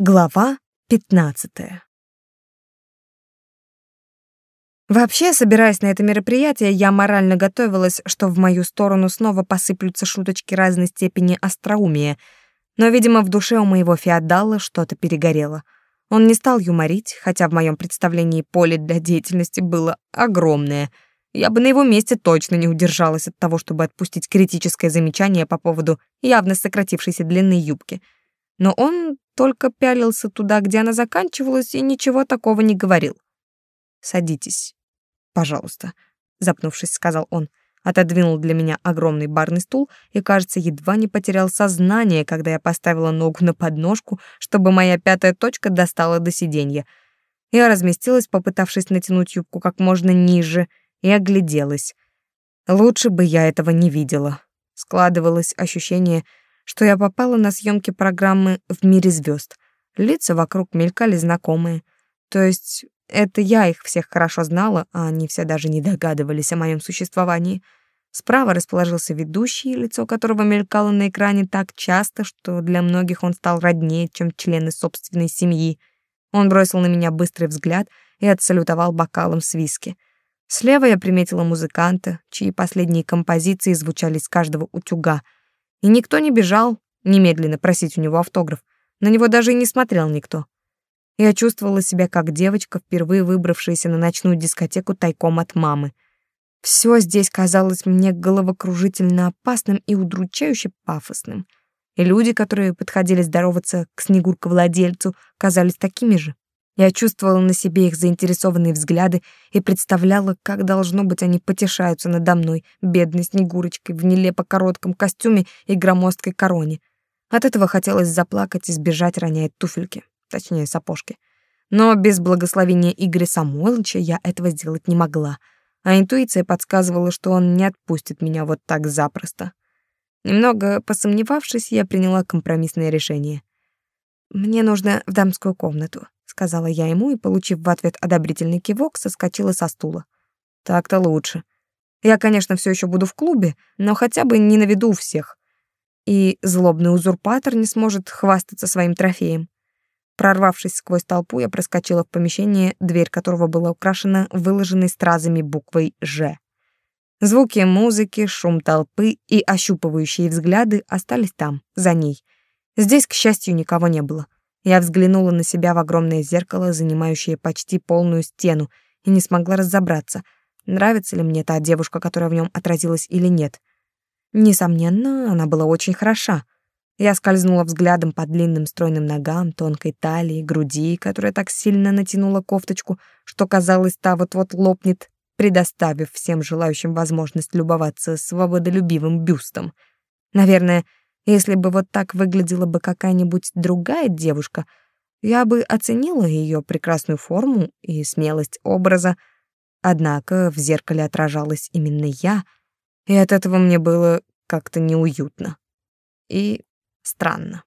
Глава 15. Вообще, собираясь на это мероприятие, я морально готовилась, что в мою сторону снова посыплются шуточки разной степени остроумия, но, видимо, в душе у моего феодала что-то перегорело. Он не стал юморить, хотя в моем представлении поле для деятельности было огромное. Я бы на его месте точно не удержалась от того, чтобы отпустить критическое замечание по поводу явно сократившейся длины юбки — но он только пялился туда, где она заканчивалась, и ничего такого не говорил. «Садитесь, пожалуйста», — запнувшись, сказал он. Отодвинул для меня огромный барный стул и, кажется, едва не потерял сознание, когда я поставила ногу на подножку, чтобы моя пятая точка достала до сиденья. Я разместилась, попытавшись натянуть юбку как можно ниже, и огляделась. Лучше бы я этого не видела. Складывалось ощущение, что я попала на съемки программы «В мире звезд. Лица вокруг мелькали знакомые. То есть это я их всех хорошо знала, а они все даже не догадывались о моем существовании. Справа расположился ведущий, лицо которого мелькало на экране так часто, что для многих он стал роднее, чем члены собственной семьи. Он бросил на меня быстрый взгляд и отсалютовал бокалом с виски. Слева я приметила музыканта, чьи последние композиции звучали с каждого утюга — и никто не бежал немедленно просить у него автограф. На него даже и не смотрел никто. Я чувствовала себя как девочка, впервые выбравшаяся на ночную дискотеку тайком от мамы. Все здесь казалось мне головокружительно опасным и удручающе пафосным. И люди, которые подходили здороваться к Снегурка-владельцу, казались такими же. Я чувствовала на себе их заинтересованные взгляды и представляла, как должно быть они потешаются надо мной, бедной Снегурочкой в нелепо коротком костюме и громоздкой короне. От этого хотелось заплакать и сбежать, роняя туфельки, точнее, сапожки. Но без благословения Игоря Самойловича я этого сделать не могла, а интуиция подсказывала, что он не отпустит меня вот так запросто. Немного посомневавшись, я приняла компромиссное решение. «Мне нужно в дамскую комнату», сказала я ему и, получив в ответ одобрительный кивок, соскочила со стула. Так-то лучше. Я, конечно, все еще буду в клубе, но хотя бы не на виду у всех. И злобный узурпатор не сможет хвастаться своим трофеем. Прорвавшись сквозь толпу, я проскочила в помещение, дверь которого была украшена выложенной стразами буквой «Ж». Звуки музыки, шум толпы и ощупывающие взгляды остались там, за ней. Здесь, к счастью, никого не было. Я взглянула на себя в огромное зеркало, занимающее почти полную стену, и не смогла разобраться, нравится ли мне та девушка, которая в нем отразилась или нет. Несомненно, она была очень хороша. Я скользнула взглядом по длинным стройным ногам, тонкой талии, груди, которая так сильно натянула кофточку, что казалось, та вот-вот лопнет, предоставив всем желающим возможность любоваться свободолюбивым бюстом. Наверное, если бы вот так выглядела бы какая-нибудь другая девушка, я бы оценила ее прекрасную форму и смелость образа. Однако в зеркале отражалась именно я, и от этого мне было как-то неуютно и странно.